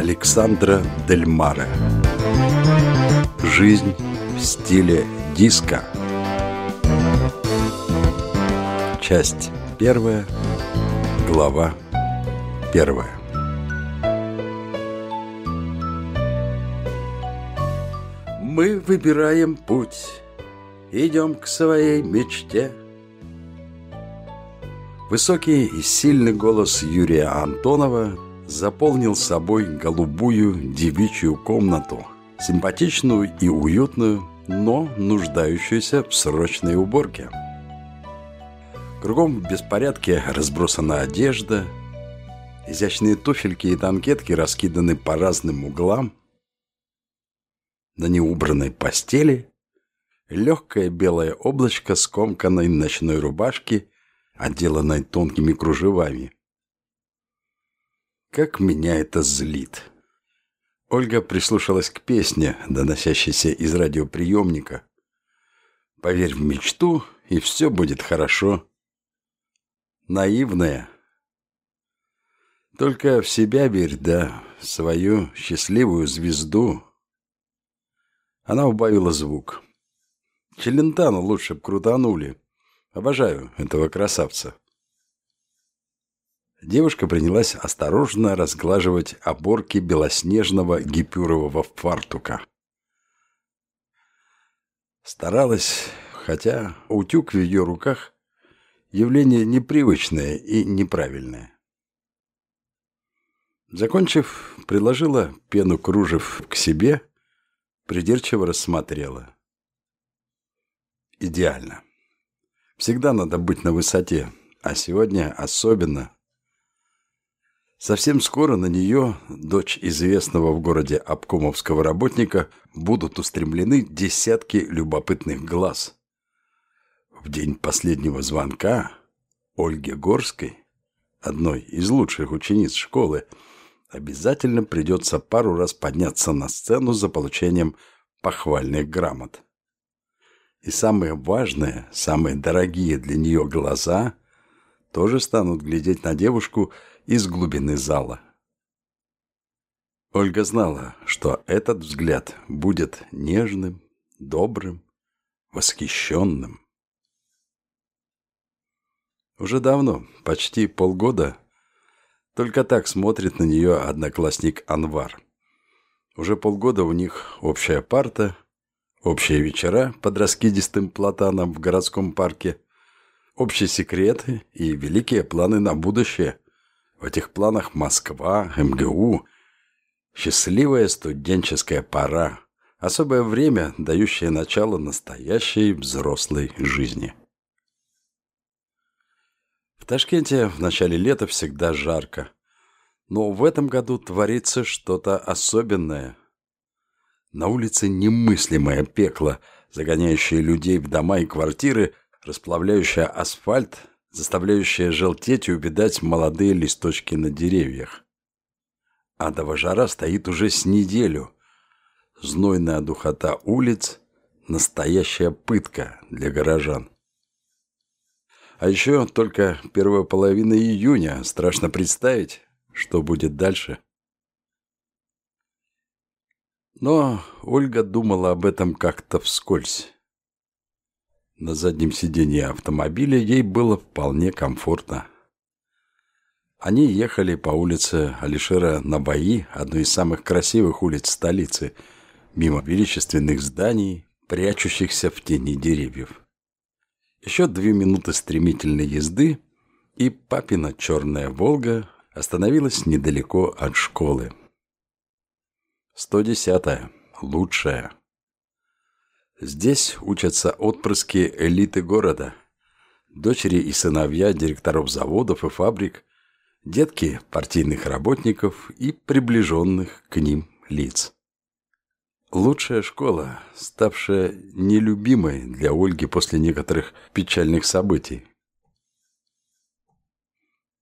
Александра Дель Маре. Жизнь в стиле диско Часть первая Глава первая. Мы выбираем путь. Идем к своей мечте. Высокий и сильный голос Юрия Антонова заполнил собой голубую девичью комнату, симпатичную и уютную, но нуждающуюся в срочной уборке. Кругом в беспорядке разбросана одежда, изящные туфельки и танкетки раскиданы по разным углам. На неубранной постели легкое белое облачко скомканной ночной рубашки отделанной тонкими кружевами. Как меня это злит. Ольга прислушалась к песне, доносящейся из радиоприемника. «Поверь в мечту, и все будет хорошо». Наивная. Только в себя верь, да, в свою счастливую звезду. Она убавила звук. Челентану лучше б крутанули. Обожаю этого красавца. Девушка принялась осторожно разглаживать оборки белоснежного гипюрового фартука. Старалась, хотя утюг в ее руках явление непривычное и неправильное. Закончив, приложила пену кружев к себе, придирчиво рассмотрела. Идеально. Всегда надо быть на высоте, а сегодня особенно. Совсем скоро на нее, дочь известного в городе обкомовского работника, будут устремлены десятки любопытных глаз. В день последнего звонка Ольге Горской, одной из лучших учениц школы, обязательно придется пару раз подняться на сцену за получением похвальных грамот. И самые важные, самые дорогие для нее глаза тоже станут глядеть на девушку из глубины зала. Ольга знала, что этот взгляд будет нежным, добрым, восхищенным. Уже давно, почти полгода, только так смотрит на нее одноклассник Анвар. Уже полгода у них общая парта – Общие вечера под раскидистым платаном в городском парке, общие секреты и великие планы на будущее. В этих планах Москва, МГУ, счастливая студенческая пора, особое время, дающее начало настоящей взрослой жизни. В Ташкенте в начале лета всегда жарко, но в этом году творится что-то особенное – на улице немыслимое пекло, загоняющее людей в дома и квартиры, расплавляющее асфальт, заставляющее желтеть и увидать молодые листочки на деревьях. Адова жара стоит уже с неделю. Знойная духота улиц – настоящая пытка для горожан. А еще только первая половина июня. Страшно представить, что будет дальше – но Ольга думала об этом как-то вскользь. На заднем сиденье автомобиля ей было вполне комфортно. Они ехали по улице Алишера на бои, одной из самых красивых улиц столицы, мимо величественных зданий, прячущихся в тени деревьев. Еще две минуты стремительной езды, и папина черная «Волга» остановилась недалеко от школы. 110. Лучшая. Здесь учатся отпрыски элиты города, дочери и сыновья директоров заводов и фабрик, детки партийных работников и приближенных к ним лиц. Лучшая школа, ставшая нелюбимой для Ольги после некоторых печальных событий.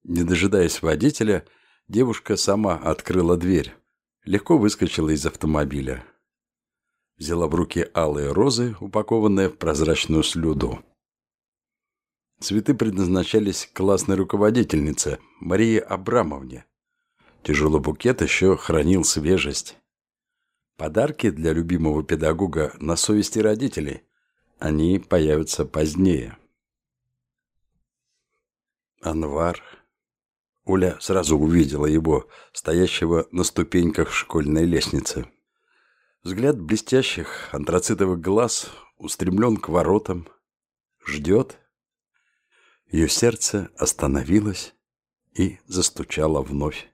Не дожидаясь водителя, девушка сама открыла дверь легко выскочила из автомобиля. Взяла в руки алые розы, упакованные в прозрачную слюду. Цветы предназначались классной руководительнице Марии Абрамовне, Тяжелый букет еще хранил свежесть. Подарки для любимого педагога на совести родителей. Они появятся позднее. Анвар. Оля сразу увидела его, стоящего на ступеньках школьной лестницы. Взгляд блестящих антрацитовых глаз устремлен к воротам. Ждет. Ее сердце остановилось и застучало вновь.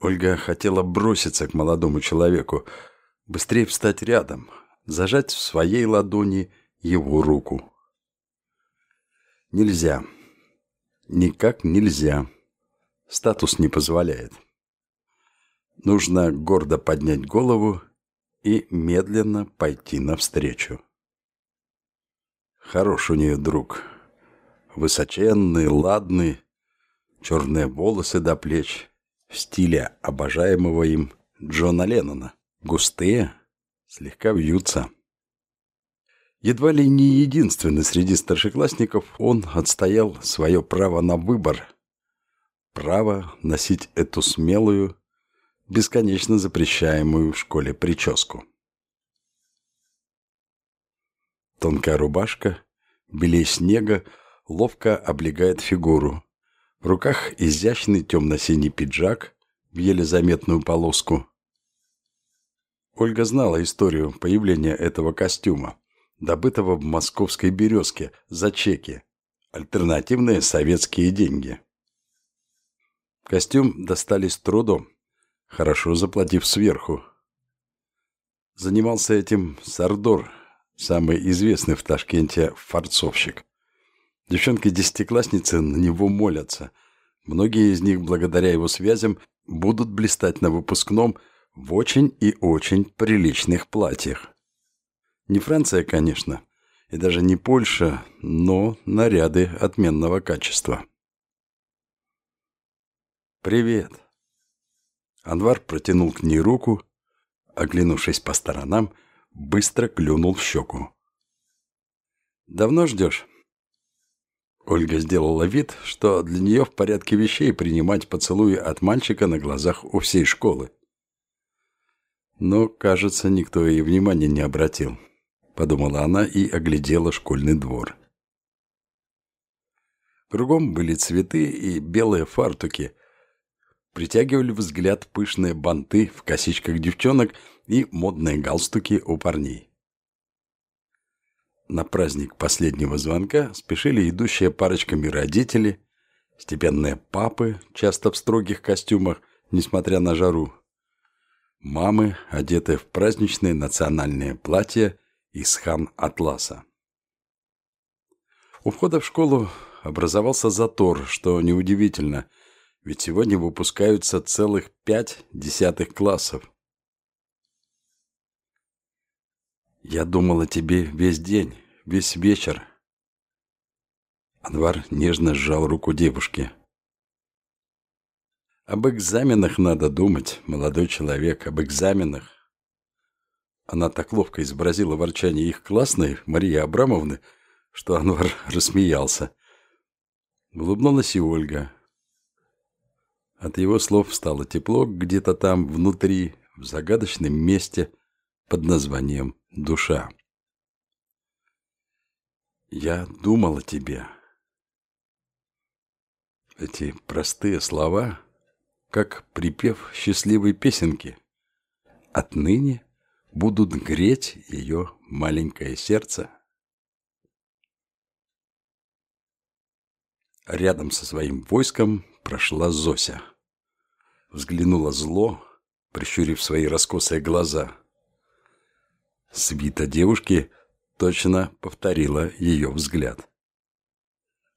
Ольга хотела броситься к молодому человеку, быстрее встать рядом, зажать в своей ладони его руку. Нельзя. Никак нельзя. Статус не позволяет. Нужно гордо поднять голову и медленно пойти навстречу. Хорош у нее друг. Высоченный, ладный, черные волосы до плеч, в стиле обожаемого им Джона Леннона. Густые, слегка вьются. Едва ли не единственный среди старшеклассников он отстоял свое право на выбор. Право носить эту смелую, бесконечно запрещаемую в школе прическу. Тонкая рубашка, белее снега, ловко облегает фигуру. В руках изящный темно-синий пиджак в еле заметную полоску. Ольга знала историю появления этого костюма, добытого в московской «Березке» за чеки. Альтернативные советские деньги. Костюм достались трудом хорошо заплатив сверху. Занимался этим Сардор, самый известный в Ташкенте фарцовщик. Девчонки-десятиклассницы на него молятся. Многие из них, благодаря его связям, будут блистать на выпускном в очень и очень приличных платьях. Не Франция, конечно, и даже не Польша, но наряды отменного качества. «Привет!» Анвар протянул к ней руку, оглянувшись по сторонам, быстро клюнул в щеку. «Давно ждешь?» Ольга сделала вид, что для нее в порядке вещей принимать поцелуи от мальчика на глазах у всей школы. Но, кажется, никто ей внимания не обратил, подумала она и оглядела школьный двор. Кругом были цветы и белые фартуки – притягивали взгляд пышные банты в косичках девчонок и модные галстуки у парней. На праздник последнего звонка спешили идущие парочками родители, степенные папы, часто в строгих костюмах, несмотря на жару, мамы, одетые в праздничные национальные платья из хан-атласа. У входа в школу образовался затор, что неудивительно – ведь сегодня выпускаются целых пять десятых классов. Я думал о тебе весь день, весь вечер. Анвар нежно сжал руку девушки. Об экзаменах надо думать, молодой человек, об экзаменах. Она так ловко изобразила ворчание их классной, Марии Абрамовны, что Анвар рассмеялся. Улыбнулась и Ольга. От его слов стало тепло где-то там внутри, в загадочном месте под названием «душа». «Я думал о тебе». Эти простые слова, как припев счастливой песенки, отныне будут греть ее маленькое сердце. Рядом со своим войском прошла Зося взглянула зло, прищурив свои раскосые глаза. Свита девушки точно повторила ее взгляд.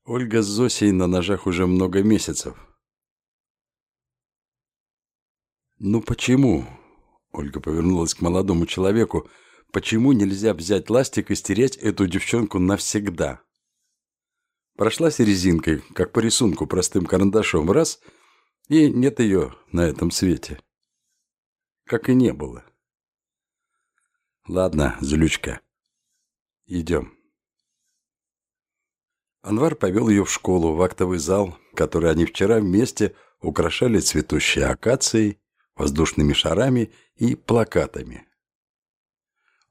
Ольга с Зосей на ножах уже много месяцев. «Ну почему?» Ольга повернулась к молодому человеку. «Почему нельзя взять ластик и стереть эту девчонку навсегда?» Прошлась резинкой, как по рисунку простым карандашом, раз — и нет ее на этом свете. Как и не было. Ладно, Злючка, идем. Анвар повел ее в школу, в актовый зал, который они вчера вместе украшали цветущие акацией, воздушными шарами и плакатами.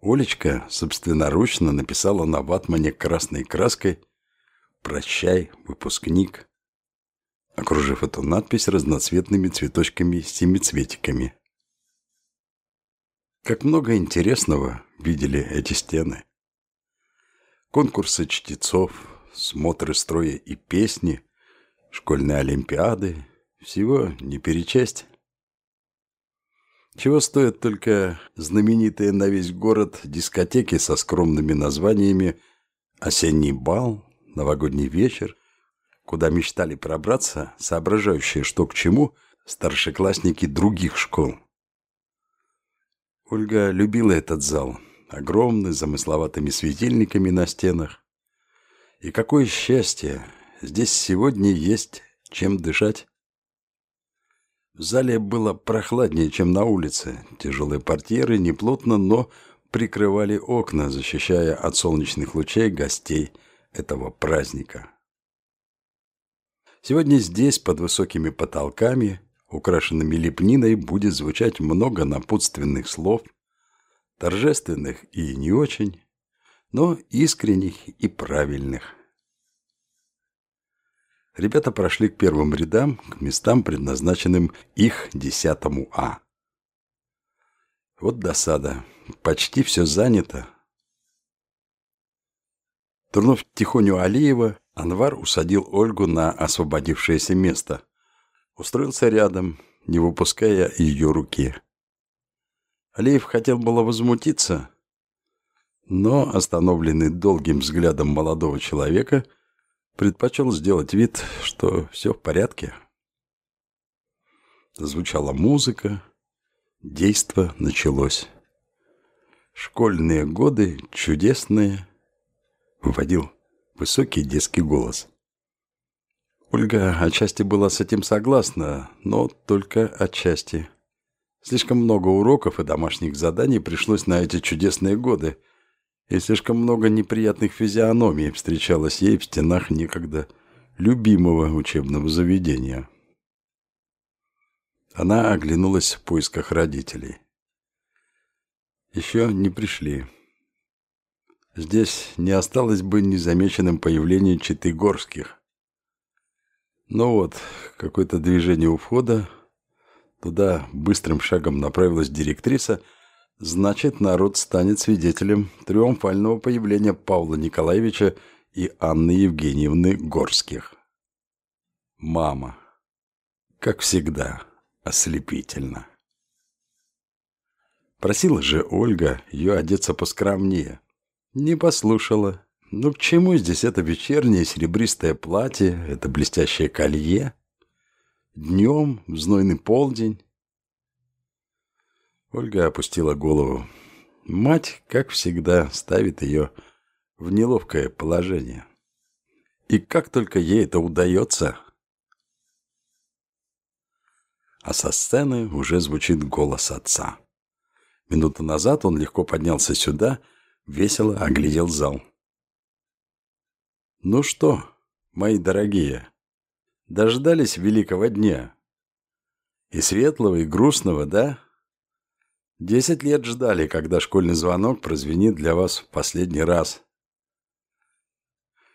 Олечка собственноручно написала на ватмане красной краской «Прощай, выпускник», окружив эту надпись разноцветными цветочками-семицветиками. Как много интересного видели эти стены. Конкурсы чтецов, смотры строя и песни, школьные олимпиады, всего не перечесть. Чего стоят только знаменитые на весь город дискотеки со скромными названиями «Осенний бал», «Новогодний вечер», куда мечтали пробраться, соображающие, что к чему, старшеклассники других школ. Ольга любила этот зал, огромный, с замысловатыми светильниками на стенах. И какое счастье! Здесь сегодня есть чем дышать. В зале было прохладнее, чем на улице. Тяжелые портьеры неплотно, но прикрывали окна, защищая от солнечных лучей гостей этого праздника. Сегодня здесь, под высокими потолками, украшенными лепниной, будет звучать много напутственных слов, торжественных и не очень, но искренних и правильных. Ребята прошли к первым рядам, к местам, предназначенным их десятому А. Вот досада. Почти все занято. Турнув тихоню Алиева, Анвар усадил Ольгу на освободившееся место. Устроился рядом, не выпуская ее руки. Алиев хотел было возмутиться, но, остановленный долгим взглядом молодого человека, предпочел сделать вид, что все в порядке. Звучала музыка, действо началось. Школьные годы чудесные, выводил высокий детский голос. Ольга отчасти была с этим согласна, но только отчасти. Слишком много уроков и домашних заданий пришлось на эти чудесные годы – и слишком много неприятных физиономий встречалось ей в стенах некогда любимого учебного заведения. Она оглянулась в поисках родителей. Еще не пришли. Здесь не осталось бы незамеченным появление читы горских. Но вот, какое-то движение у входа. Туда быстрым шагом направилась директриса – Значит, народ станет свидетелем триумфального появления Павла Николаевича и Анны Евгеньевны Горских. Мама. Как всегда, ослепительно. Просила же Ольга ее одеться поскромнее. Не послушала. Ну к чему здесь это вечернее серебристое платье, это блестящее колье? Днем, в знойный полдень, Ольга опустила голову. Мать, как всегда, ставит ее в неловкое положение. И как только ей это удается... А со сцены уже звучит голос отца. Минуту назад он легко поднялся сюда, весело оглядел зал. «Ну что, мои дорогие, дождались великого дня? И светлого, и грустного, да?» Десять лет ждали, когда школьный звонок прозвенит для вас в последний раз.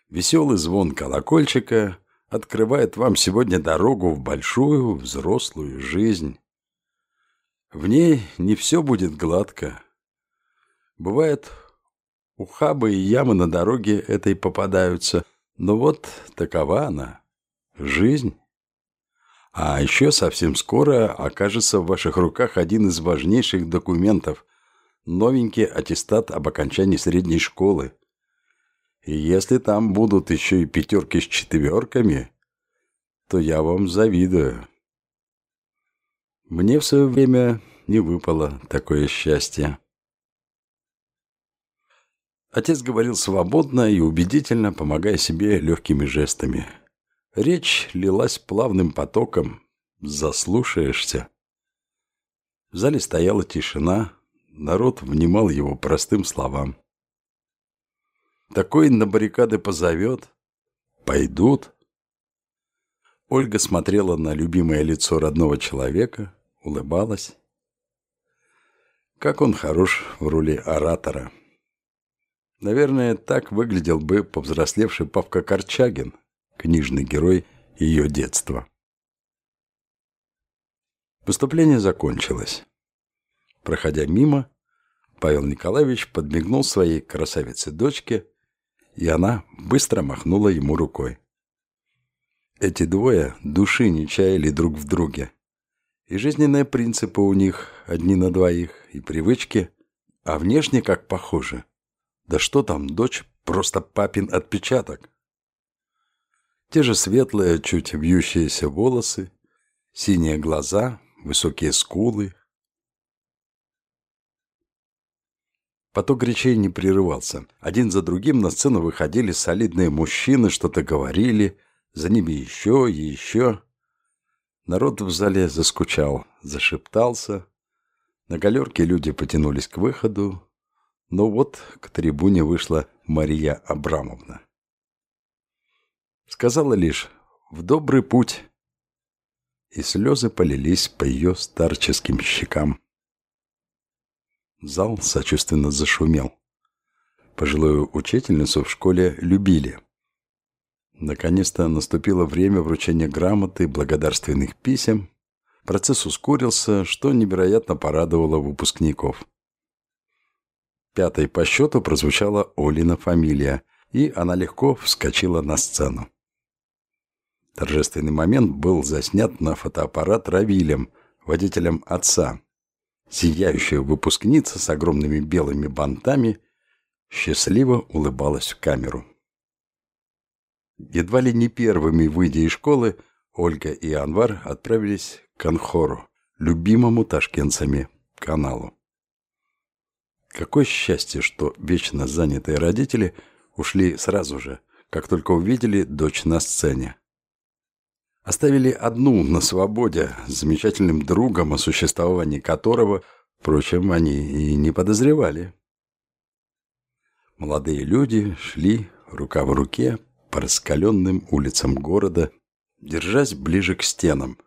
Веселый звон колокольчика открывает вам сегодня дорогу в большую взрослую жизнь. В ней не все будет гладко. Бывает, ухабы и ямы на дороге этой попадаются, но вот такова она, жизнь. А еще совсем скоро окажется в ваших руках один из важнейших документов – новенький аттестат об окончании средней школы. И если там будут еще и пятерки с четверками, то я вам завидую. Мне в свое время не выпало такое счастье. Отец говорил свободно и убедительно, помогая себе легкими жестами – Речь лилась плавным потоком. Заслушаешься. В зале стояла тишина. Народ внимал его простым словам. Такой на баррикады позовет. Пойдут. Ольга смотрела на любимое лицо родного человека, улыбалась. Как он хорош в роли оратора. Наверное, так выглядел бы повзрослевший Павка Корчагин, книжный герой ее детства. Выступление закончилось. Проходя мимо, Павел Николаевич подмигнул своей красавице-дочке, и она быстро махнула ему рукой. Эти двое души не чаяли друг в друге. И жизненные принципы у них одни на двоих, и привычки, а внешне как похожи. Да что там, дочь просто папин отпечаток. Те же светлые, чуть вьющиеся волосы, синие глаза, высокие скулы. Поток речей не прерывался. Один за другим на сцену выходили солидные мужчины, что-то говорили, за ними еще и еще. Народ в зале заскучал, зашептался. На галерке люди потянулись к выходу, но вот к трибуне вышла Мария Абрамовна. Сказала лишь «в добрый путь» и слезы полились по ее старческим щекам. Зал сочувственно зашумел. Пожилую учительницу в школе любили. Наконец-то наступило время вручения грамоты, благодарственных писем. Процесс ускорился, что невероятно порадовало выпускников. Пятой по счету прозвучала Олина фамилия, и она легко вскочила на сцену. Торжественный момент был заснят на фотоаппарат Равилем, водителем отца. Сияющая выпускница с огромными белыми бантами счастливо улыбалась в камеру. Едва ли не первыми, выйдя из школы, Ольга и Анвар отправились к Анхору, любимому ташкентцами каналу. Какое счастье, что вечно занятые родители ушли сразу же, как только увидели дочь на сцене. Оставили одну на свободе с замечательным другом, о существовании которого, впрочем, они и не подозревали. Молодые люди шли рука в руке по раскаленным улицам города, держась ближе к стенам,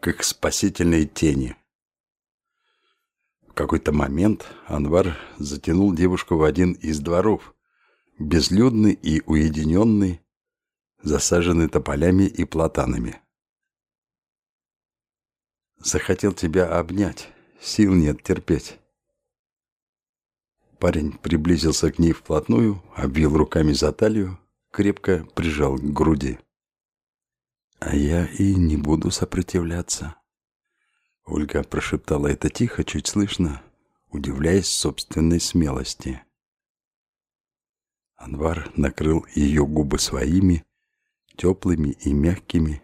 к их спасительной тени. Какой-то момент Анвар затянул девушку в один из дворов, безлюдный и уединенный, засаженный тополями и платанами. Захотел тебя обнять, сил нет терпеть. Парень приблизился к ней вплотную, обвил руками за талию, крепко прижал к груди. «А я и не буду сопротивляться». Ольга прошептала это тихо, чуть слышно, удивляясь собственной смелости. Анвар накрыл ее губы своими, теплыми и мягкими,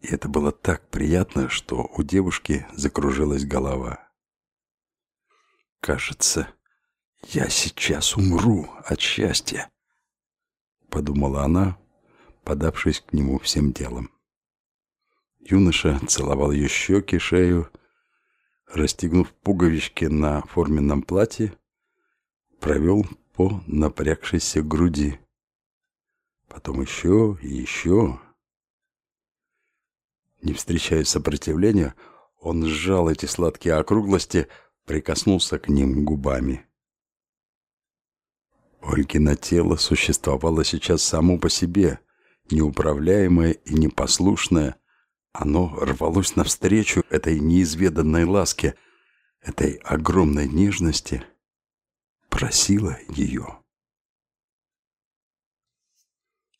и это было так приятно, что у девушки закружилась голова. «Кажется, я сейчас умру от счастья», — подумала она, подавшись к нему всем телом. Юноша целовал ее щеки, шею, расстегнув пуговички на форменном платье, провел по напрягшейся груди. Потом еще и еще. Не встречая сопротивления, он сжал эти сладкие округлости, прикоснулся к ним губами. Олькино тело существовало сейчас само по себе, неуправляемое и непослушное. Оно рвалось навстречу этой неизведанной ласке, этой огромной нежности, просило ее.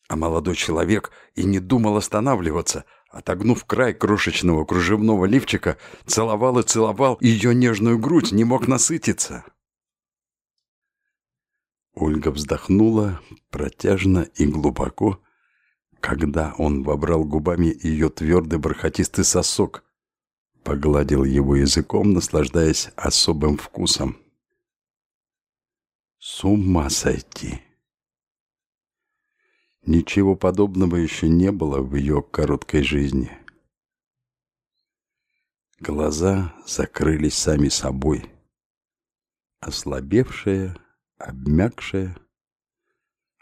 А молодой человек и не думал останавливаться, отогнув край крошечного кружевного лифчика, целовал и целовал ее нежную грудь, не мог насытиться. Ольга вздохнула протяжно и глубоко, когда он вобрал губами ее твердый бархатистый сосок, погладил его языком, наслаждаясь особым вкусом. С ума сойти! Ничего подобного еще не было в ее короткой жизни. Глаза закрылись сами собой. Ослабевшая, обмякшая,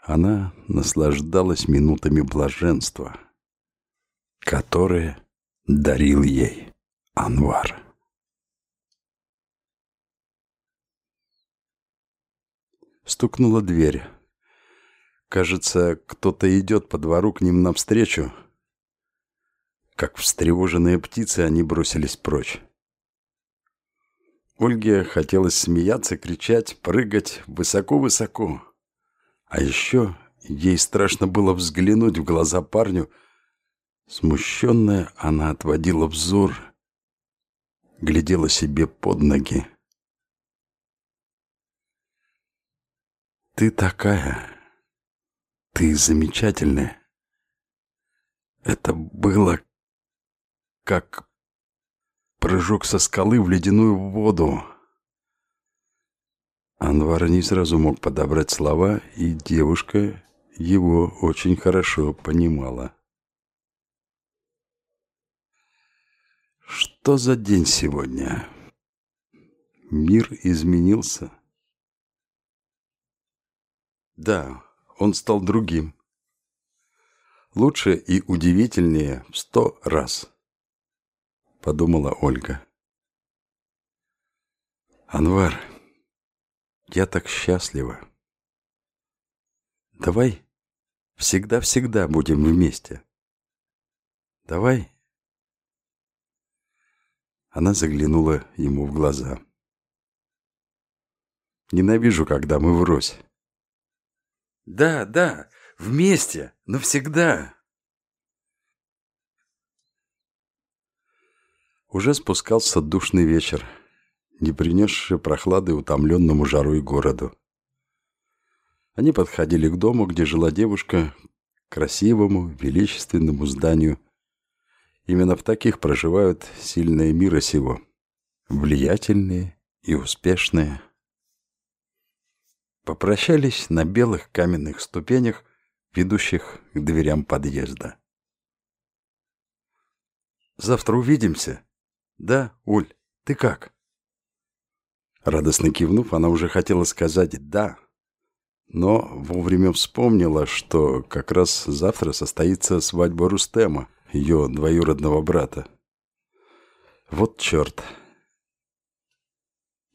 она наслаждалась минутами блаженства. которые дарил ей Анвар. Стукнула дверь. Кажется, кто-то идет по двору к ним навстречу. Как встревоженные птицы, они бросились прочь. Ольге хотелось смеяться, кричать, прыгать высоко-высоко. А еще ей страшно было взглянуть в глаза парню. Смущенная, она отводила взор, глядела себе под ноги. Ты такая. Ты замечательная. Это было как прыжок со скалы в ледяную воду. Анвар не сразу мог подобрать слова, и девушка его очень хорошо понимала. Что за день сегодня? Мир изменился. Да, он стал другим. Лучше и удивительнее в сто раз, подумала Ольга. Анвар, я так счастлива. Давай всегда-всегда будем вместе. Давай. Она заглянула ему в глаза. Ненавижу, когда мы врозь. Да, да, вместе, навсегда. Уже спускался душный вечер, не принесший прохлады утомленному жарой городу. Они подходили к дому, где жила девушка, красивому, величественному зданию. Именно в таких проживают сильные мира сего, влиятельные и успешные. Попрощались на белых каменных ступенях, ведущих к дверям подъезда. «Завтра увидимся?» «Да, Уль, ты как?» Радостно кивнув, она уже хотела сказать «да», но вовремя вспомнила, что как раз завтра состоится свадьба Рустема, ее двоюродного брата. Вот черт.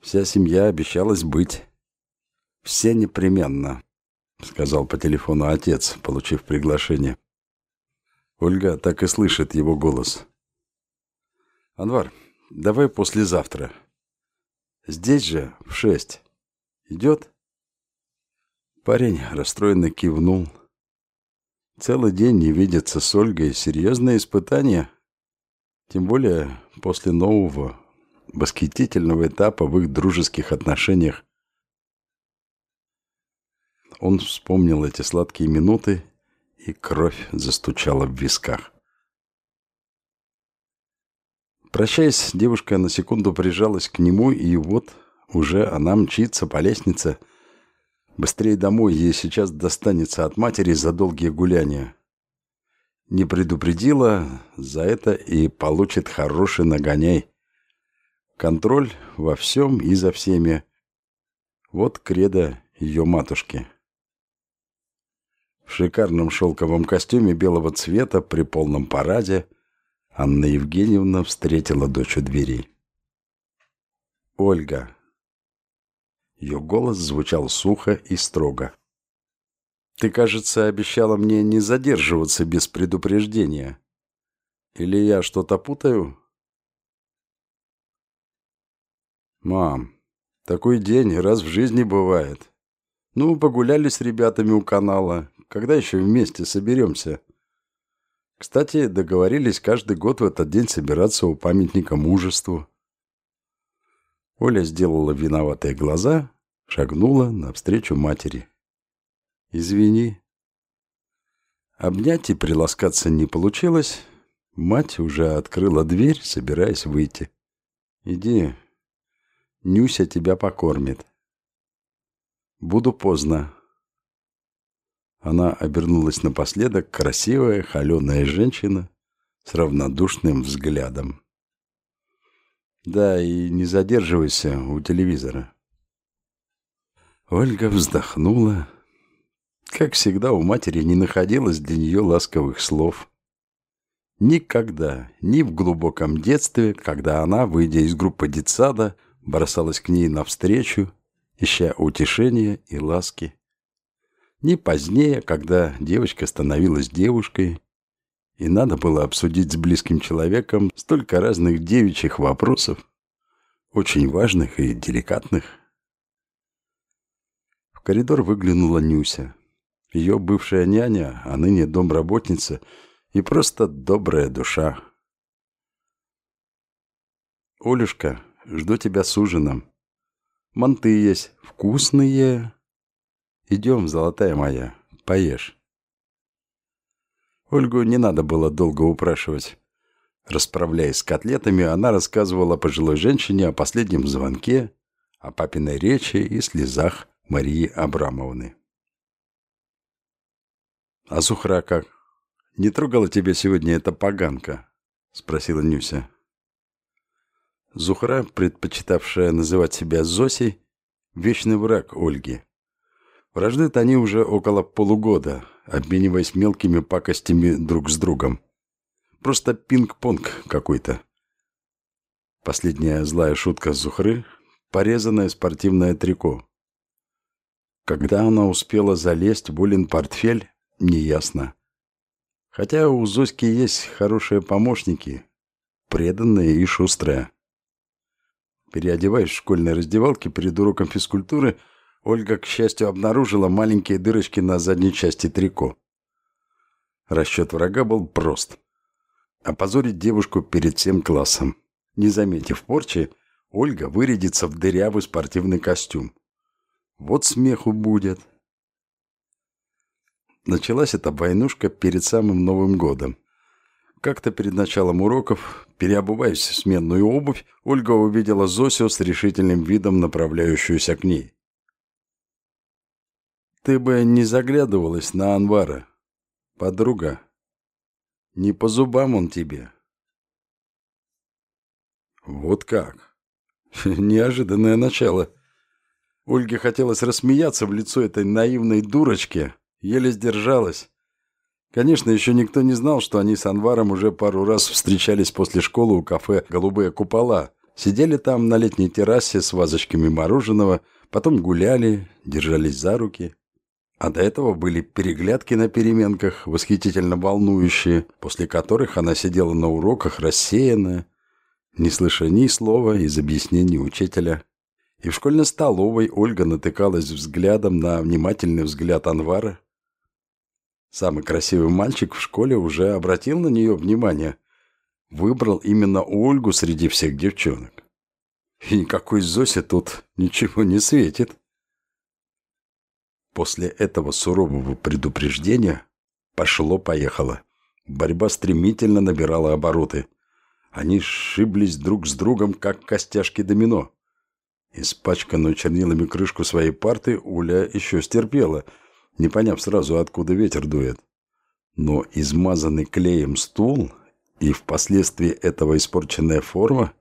Вся семья обещалась быть. «Все непременно», — сказал по телефону отец, получив приглашение. Ольга так и слышит его голос. «Анвар, давай послезавтра. Здесь же в шесть. Идет?» Парень расстроенно кивнул. Целый день не видеться с Ольгой — серьезное испытание. Тем более после нового, восхитительного этапа в их дружеских отношениях он вспомнил эти сладкие минуты, и кровь застучала в висках. Прощаясь, девушка на секунду прижалась к нему, и вот уже она мчится по лестнице. Быстрее домой, ей сейчас достанется от матери за долгие гуляния. Не предупредила, за это и получит хороший нагоняй. Контроль во всем и за всеми. Вот кредо ее матушки в шикарном шелковом костюме белого цвета при полном параде, Анна Евгеньевна встретила дочь у двери. «Ольга». Ее голос звучал сухо и строго. «Ты, кажется, обещала мне не задерживаться без предупреждения. Или я что-то путаю?» «Мам, такой день раз в жизни бывает. Ну, погуляли с ребятами у канала, когда еще вместе соберемся? Кстати, договорились каждый год в этот день собираться у памятника мужеству. Оля сделала виноватые глаза, шагнула навстречу матери. «Извини». Обнять и приласкаться не получилось. Мать уже открыла дверь, собираясь выйти. «Иди, Нюся тебя покормит». «Буду поздно», она обернулась напоследок, красивая, холеная женщина с равнодушным взглядом. Да, и не задерживайся у телевизора. Ольга вздохнула. Как всегда, у матери не находилось для нее ласковых слов. Никогда, ни в глубоком детстве, когда она, выйдя из группы детсада, бросалась к ней навстречу, ища утешения и ласки. Ни позднее, когда девочка становилась девушкой, и надо было обсудить с близким человеком столько разных девичьих вопросов, очень важных и деликатных. В коридор выглянула Нюся. Ее бывшая няня, а ныне домработница и просто добрая душа. «Олюшка, жду тебя с ужином. Манты есть, вкусные. Идем, золотая моя, поешь». Ольгу не надо было долго упрашивать. Расправляясь с котлетами, она рассказывала пожилой женщине о последнем звонке, о папиной речи и слезах Марии Абрамовны. «А Сухра как? Не трогала тебя сегодня эта поганка?» — спросила Нюся. Зухра, предпочитавшая называть себя Зосей, вечный враг Ольги. Враждуют они уже около полугода, обмениваясь мелкими пакостями друг с другом. Просто пинг-понг какой-то. Последняя злая шутка Зухры – порезанное спортивное трико. Когда она успела залезть в Улин портфель, неясно. Хотя у Зоськи есть хорошие помощники, преданные и шустрые. Переодеваясь в школьной раздевалке перед уроком физкультуры, Ольга, к счастью, обнаружила маленькие дырочки на задней части трико. Расчет врага был прост. Опозорить девушку перед всем классом. Не заметив порчи, Ольга вырядится в дырявый спортивный костюм. Вот смеху будет. Началась эта войнушка перед самым Новым годом. Как-то перед началом уроков, переобуваясь в сменную обувь, Ольга увидела Зосю с решительным видом, направляющуюся к ней. «Ты бы не заглядывалась на Анвара, подруга. Не по зубам он тебе». «Вот как? Неожиданное начало». Ольге хотелось рассмеяться в лицо этой наивной дурочки, Еле сдержалась. Конечно, еще никто не знал, что они с Анваром уже пару раз встречались после школы у кафе «Голубые купола». Сидели там на летней террасе с вазочками мороженого, потом гуляли, держались за руки. А до этого были переглядки на переменках, восхитительно волнующие, после которых она сидела на уроках рассеянная, не слыша ни слова из объяснений учителя. И в школьной столовой Ольга натыкалась взглядом на внимательный взгляд Анвара, Самый красивый мальчик в школе уже обратил на нее внимание. Выбрал именно Ольгу среди всех девчонок. И никакой Зосе тут ничего не светит. После этого сурового предупреждения пошло-поехало. Борьба стремительно набирала обороты. Они сшиблись друг с другом, как костяшки домино. Испачканную чернилами крышку своей парты Уля еще стерпела – не поняв сразу, откуда ветер дует. Но измазанный клеем стул и впоследствии этого испорченная форма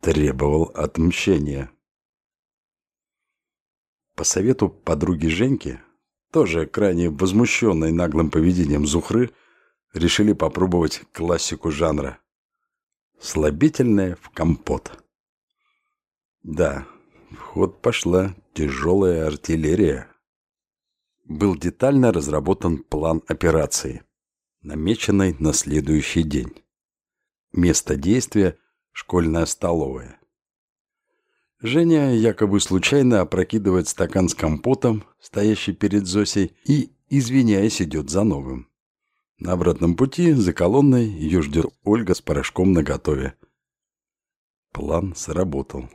требовал отмщения. По совету подруги Женьки, тоже крайне возмущенной наглым поведением Зухры, решили попробовать классику жанра. Слабительное в компот. Да, в ход пошла тяжелая артиллерия был детально разработан план операции, намеченный на следующий день. Место действия – школьная столовая. Женя якобы случайно опрокидывает стакан с компотом, стоящий перед Зосей, и, извиняясь, идет за новым. На обратном пути, за колонной, ее ждет Ольга с порошком наготове. План сработал.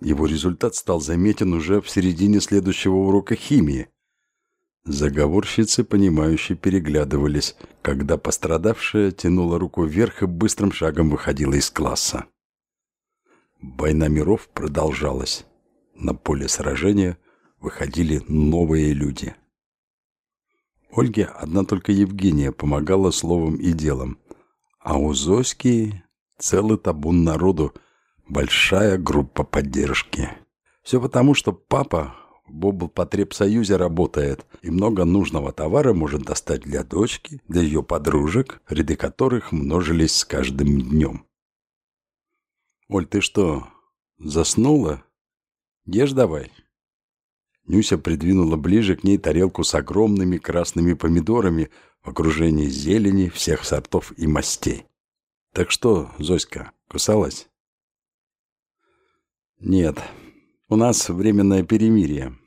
Его результат стал заметен уже в середине следующего урока химии, Заговорщицы, понимающие, переглядывались, когда пострадавшая тянула руку вверх и быстрым шагом выходила из класса. Война миров продолжалась. На поле сражения выходили новые люди. Ольге одна только Евгения помогала словом и делом, а у Зоськи целый табун народу, большая группа поддержки. Все потому, что папа в облпотребсоюзе работает и много нужного товара может достать для дочки, для ее подружек, ряды которых множились с каждым днем. «Оль, ты что, заснула? Ешь давай». Нюся придвинула ближе к ней тарелку с огромными красными помидорами в окружении зелени всех сортов и мастей. «Так что, Зоська, кусалась?» «Нет, у нас временное перемирие.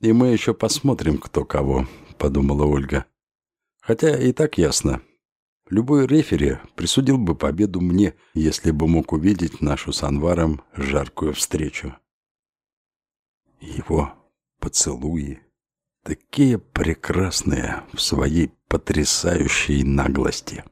И мы еще посмотрим, кто кого», — подумала Ольга. «Хотя и так ясно. Любой рефери присудил бы победу мне, если бы мог увидеть нашу с Анваром жаркую встречу. Его поцелуи такие прекрасные в своей потрясающей наглости.